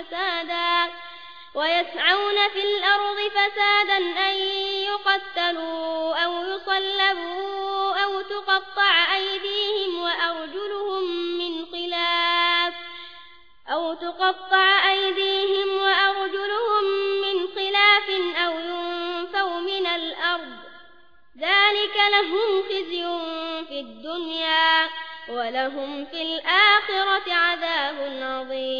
فسادا ويسعون في الأرض فسادا أن يقتلوا أو يصلبوا أو تقطع أيديهم وأرجلهم من خلاف أو تقطع أيديهم وأرجلهم من خلاف أو ينفوا من الأرض. ذلك لهم خزي في الدنيا ولهم في الآخرة عذاب عظيم.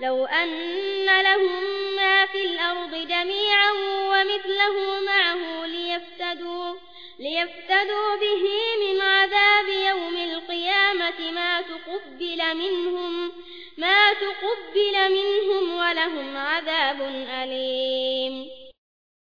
لو أن لهم ما في الأرض جميعا ومثله معه ليفتدوا ليفتدوا به من عذاب يوم القيامة ما تقبل منهم ما تقبل منهم ولهم عذاب أليم.